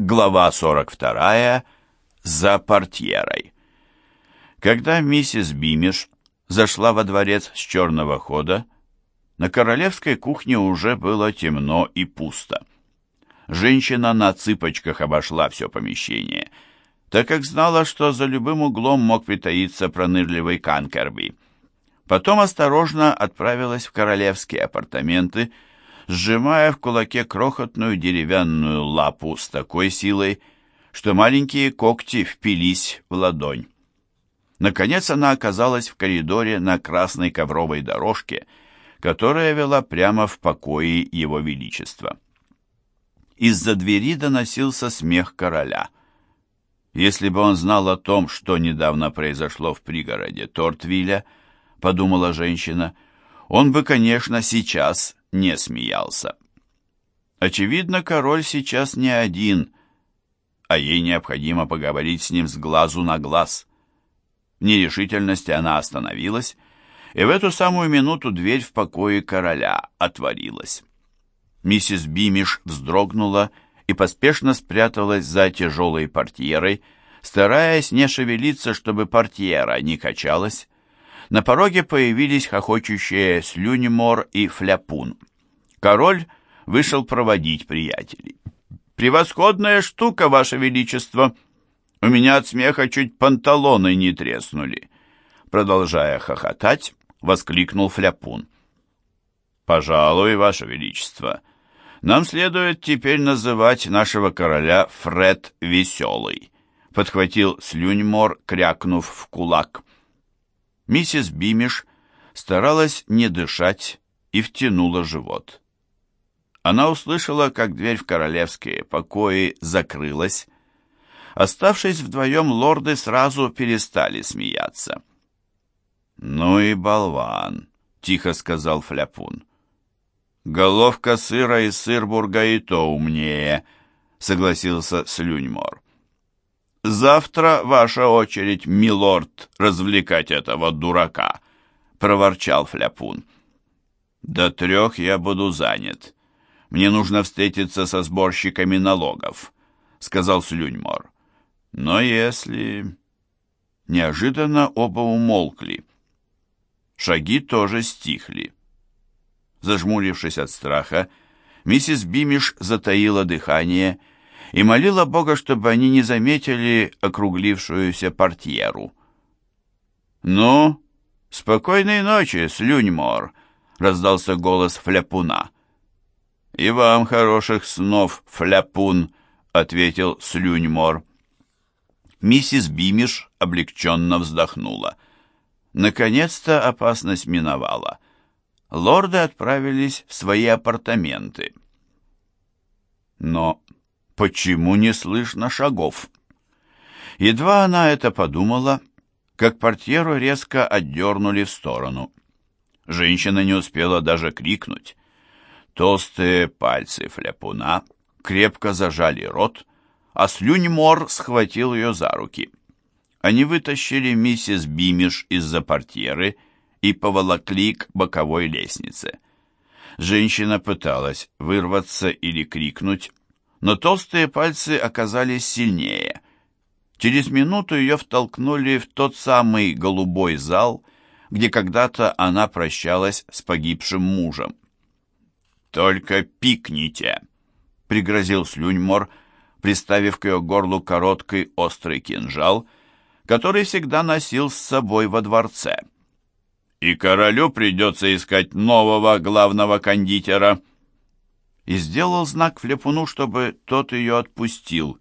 Глава 42. За портьерой. Когда миссис Бимиш зашла во дворец с черного хода, на королевской кухне уже было темно и пусто. Женщина на цыпочках обошла все помещение, так как знала, что за любым углом мог притаиться пронырливый Канкерби. Потом осторожно отправилась в королевские апартаменты, сжимая в кулаке крохотную деревянную лапу с такой силой, что маленькие когти впились в ладонь. Наконец она оказалась в коридоре на красной ковровой дорожке, которая вела прямо в покои его величества. Из-за двери доносился смех короля. Если бы он знал о том, что недавно произошло в пригороде Тортвилля, подумала женщина, он бы, конечно, сейчас не смеялся. Очевидно, король сейчас не один, а ей необходимо поговорить с ним с глазу на глаз. В нерешительности она остановилась, и в эту самую минуту дверь в покое короля отворилась. Миссис Бимиш вздрогнула и поспешно спряталась за тяжелой портьерой, стараясь не шевелиться, чтобы портьера не качалась. На пороге появились хохочущие Слюнимор и Фляпун. Король вышел проводить приятелей. «Превосходная штука, Ваше Величество! У меня от смеха чуть панталоны не треснули!» Продолжая хохотать, воскликнул Фляпун. «Пожалуй, Ваше Величество, нам следует теперь называть нашего короля Фред Веселый», подхватил Слюньмор, крякнув в кулак. Миссис Бимиш старалась не дышать и втянула живот. Она услышала, как дверь в королевские покои закрылась. Оставшись вдвоем, лорды сразу перестали смеяться. «Ну и болван», — тихо сказал Фляпун. «Головка сыра из Сырбурга и то умнее», — согласился Слюньмор. «Завтра ваша очередь, милорд, развлекать этого дурака», — проворчал Фляпун. «До трех я буду занят. Мне нужно встретиться со сборщиками налогов», — сказал Слюньмор. «Но если...» Неожиданно оба умолкли. Шаги тоже стихли. Зажмурившись от страха, миссис Бимиш затаила дыхание и молила Бога, чтобы они не заметили округлившуюся портьеру. «Ну, спокойной ночи, Слюньмор!» — раздался голос Фляпуна. «И вам хороших снов, Фляпун!» — ответил Слюньмор. Миссис Бимиш облегченно вздохнула. Наконец-то опасность миновала. Лорды отправились в свои апартаменты. Но почему не слышно шагов? Едва она это подумала, как портьеру резко отдернули в сторону. Женщина не успела даже крикнуть. Толстые пальцы фляпуна крепко зажали рот, а слюнь-мор схватил ее за руки. Они вытащили миссис Бимиш из-за портьеры и поволокли к боковой лестнице. Женщина пыталась вырваться или крикнуть, но толстые пальцы оказались сильнее. Через минуту ее втолкнули в тот самый голубой зал, где когда-то она прощалась с погибшим мужем. «Только пикните!» — пригрозил Слюньмор, приставив к ее горлу короткий острый кинжал — который всегда носил с собой во дворце. И королю придется искать нового главного кондитера. И сделал знак Флепуну, чтобы тот ее отпустил.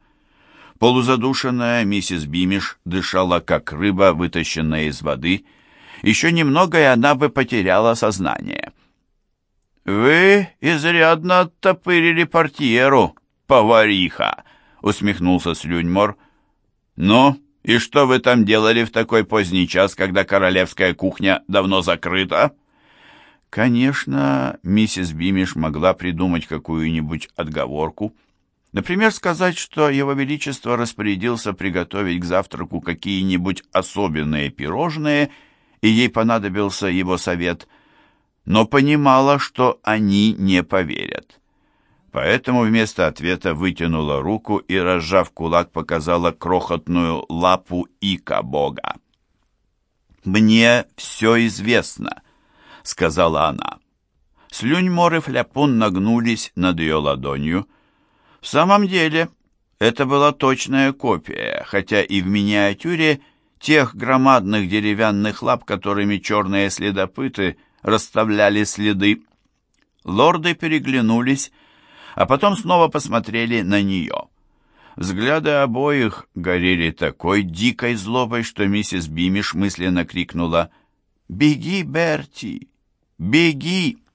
Полузадушенная миссис Бимиш дышала, как рыба, вытащенная из воды. Еще немного, и она бы потеряла сознание. «Вы изрядно оттопырили портьеру, повариха!» — усмехнулся Слюньмор. «Ну, «И что вы там делали в такой поздний час, когда королевская кухня давно закрыта?» Конечно, миссис Бимиш могла придумать какую-нибудь отговорку. Например, сказать, что его величество распорядился приготовить к завтраку какие-нибудь особенные пирожные, и ей понадобился его совет, но понимала, что они не поверят. поэтому вместо ответа вытянула руку и, разжав кулак, показала крохотную лапу ика бога. «Мне все известно», — сказала она. Слюньмор и Фляпун нагнулись над ее ладонью. В самом деле, это была точная копия, хотя и в миниатюре тех громадных деревянных лап, которыми черные следопыты расставляли следы. Лорды переглянулись, а потом снова посмотрели на нее. Взгляды обоих горели такой дикой злобой, что миссис Бимиш мысленно крикнула «Беги, Берти! Беги!»